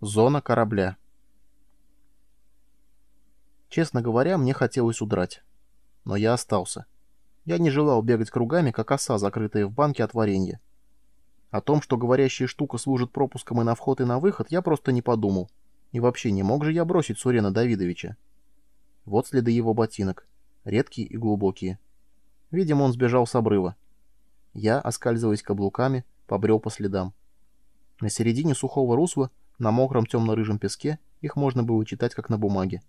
Зона корабля. Честно говоря, мне хотелось удрать. Но я остался. Я не желал бегать кругами, как оса, закрытая в банке от варенья. О том, что говорящая штука служит пропуском и на вход, и на выход, я просто не подумал. И вообще, не мог же я бросить Сурена Давидовича. Вот следы его ботинок. Редкие и глубокие. Видимо, он сбежал с обрыва. Я, оскальзываясь каблуками, побрел по следам. На середине сухого русла на мокром темно-рыжем песке их можно было читать как на бумаге.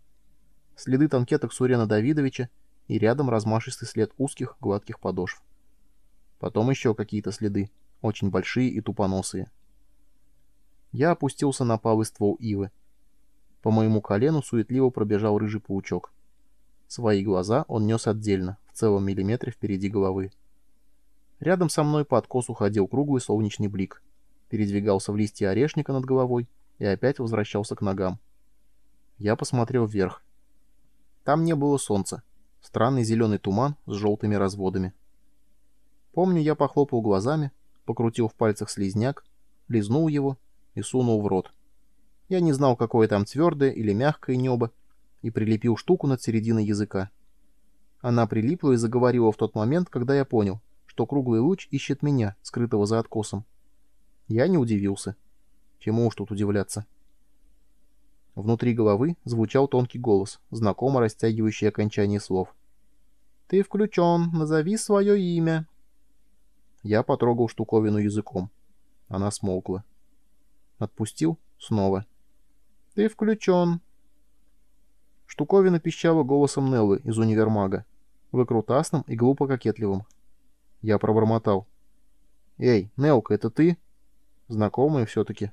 Следы танкеток Сурена Давидовича и рядом размашистый след узких гладких подошв. Потом еще какие-то следы, очень большие и тупоносые. Я опустился на палый ствол ивы. По моему колену суетливо пробежал рыжий паучок. Свои глаза он нес отдельно, в целом миллиметре впереди головы. Рядом со мной по откосу ходил круглый солнечный блик. Передвигался в листья орешника над головой и опять возвращался к ногам. Я посмотрел вверх. Там не было солнца. Странный зеленый туман с желтыми разводами. Помню, я похлопал глазами, покрутил в пальцах слизняк, лизнул его и сунул в рот. Я не знал, какое там твердое или мягкое небо, и прилепил штуку над серединой языка. Она прилипла и заговорила в тот момент, когда я понял, что круглый луч ищет меня, скрытого за откосом. Я не удивился. Чему уж тут удивляться? Внутри головы звучал тонкий голос, знакомо растягивающий окончание слов. «Ты включен, назови свое имя». Я потрогал штуковину языком. Она смолкла. Отпустил снова. «Ты включен». Штуковина пищала голосом Неллы из универмага, выкрутасным и глупо кокетливым. Я пробормотал. «Эй, Нелка, это ты?» Знакомые все-таки.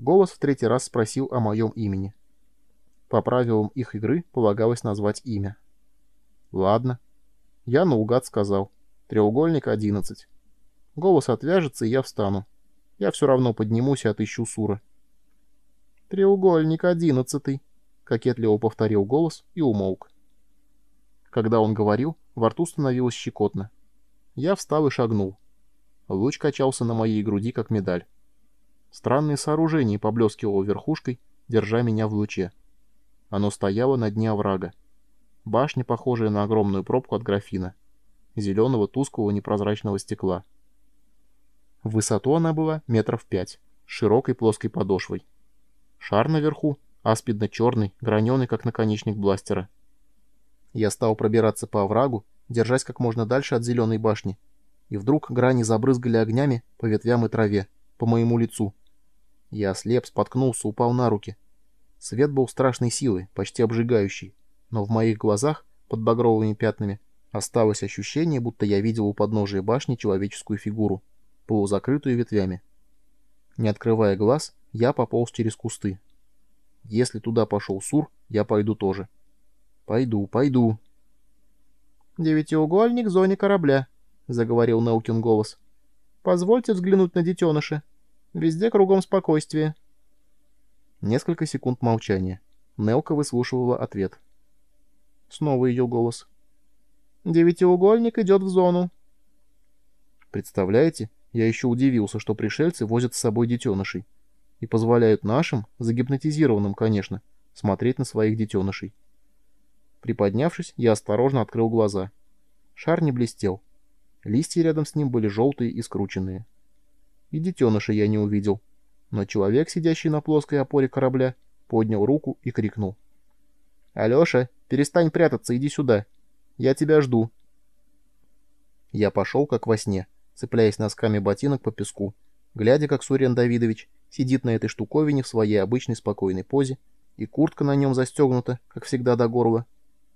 Голос в третий раз спросил о моем имени. По правилам их игры полагалось назвать имя. Ладно. Я наугад сказал. Треугольник 11. Голос отвяжется, и я встану. Я все равно поднимусь и отыщу Сура. «Треугольник одиннадцатый», — кокетливо повторил голос и умолк. Когда он говорил, во рту становилось щекотно. Я встал и шагнул. Луч качался на моей груди, как медаль. Странное сооружение поблескивало верхушкой, держа меня в луче. Оно стояло на дне оврага. Башня, похожая на огромную пробку от графина. Зеленого тусклого непрозрачного стекла. В высоту она была метров пять, с широкой плоской подошвой. Шар наверху, аспидно-черный, граненый, как наконечник бластера. Я стал пробираться по оврагу, держась как можно дальше от зеленой башни, и вдруг грани забрызгали огнями по ветвям и траве, по моему лицу. Я ослеп, споткнулся, упал на руки. Свет был страшной силы, почти обжигающий, но в моих глазах, под багровыми пятнами, осталось ощущение, будто я видел у подножия башни человеческую фигуру, полузакрытую ветвями. Не открывая глаз, я пополз через кусты. Если туда пошел Сур, я пойду тоже. Пойду, пойду. «Девятиугольник в зоне корабля», — заговорил Наукин голос. «Позвольте взглянуть на детеныша». Везде кругом спокойствие. Несколько секунд молчания. Нелка выслушивала ответ. Снова ее голос. «Девятиугольник идет в зону». Представляете, я еще удивился, что пришельцы возят с собой детенышей и позволяют нашим, загипнотизированным, конечно, смотреть на своих детенышей. Приподнявшись, я осторожно открыл глаза. Шар не блестел. Листья рядом с ним были желтые и скрученные и детеныша я не увидел. Но человек, сидящий на плоской опоре корабля, поднял руку и крикнул. «Алеша, перестань прятаться, иди сюда. Я тебя жду». Я пошел, как во сне, цепляясь носками ботинок по песку, глядя, как Сурен Давидович сидит на этой штуковине в своей обычной спокойной позе, и куртка на нем застегнута, как всегда, до горла.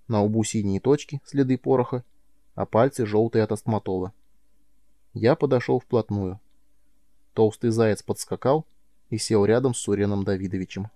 На лбу синие точки, следы пороха, а пальцы желтые от астматола. Я подошел вплотную. Толстый заяц подскакал и сел рядом с Суреном Давидовичем.